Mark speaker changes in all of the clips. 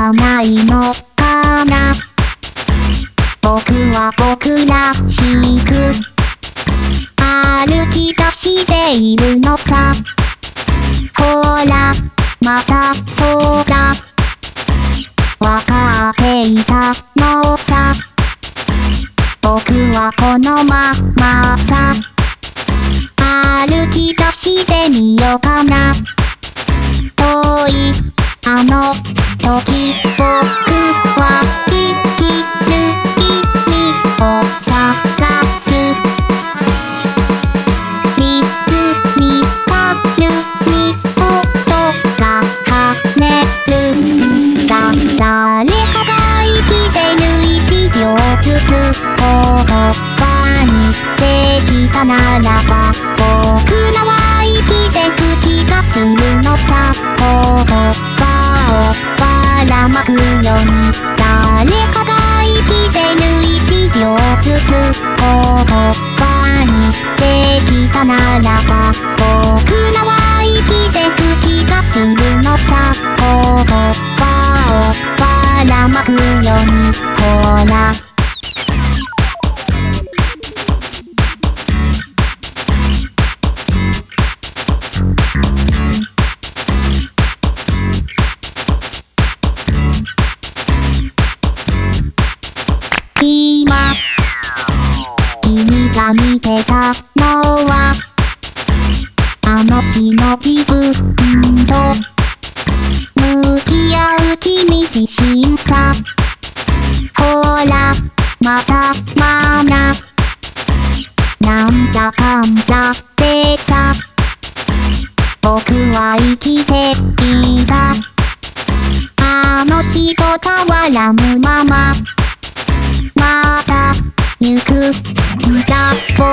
Speaker 1: ゃないのかな？僕は僕らしく歩き出しているのさ。ほらまたそうだ。わかっていたのさ。僕はこのままさ。歩き出してみようかな。遠いあの時僕は生きる。意味を探す水にたる。に音が跳ねる。んだ誰かが生きてる。一秒ずつ言葉にできたならば僕らはつ言葉にできたならば僕らは生きてく気がするのさ言葉をばらまくようにほら見てたのはあの日の自分と向き合う君自身さ。ほらまたまななんだかんだでさ。僕は生きていた。あの日と変わらぬまま。また行くんだ僕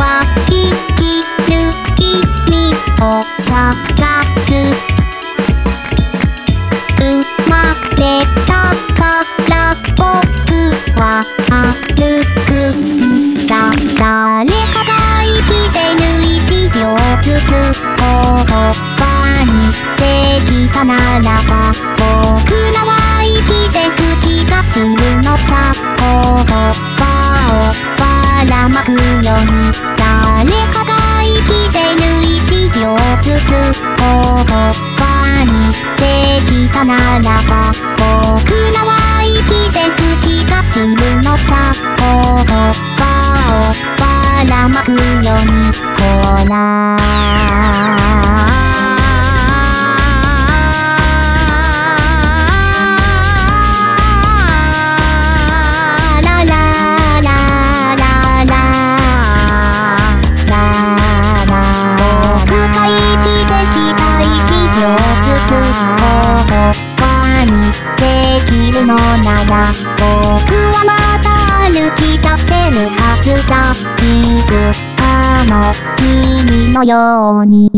Speaker 1: は生きる意味を探す生まれたから僕は歩くんだ誰かが生きてる一秒ずつ言葉にできたならばのに誰かが生きてる一秒ずつ言葉にできたならば僕らは僕はまた歩き出せぬはずだ。いつあの君のように。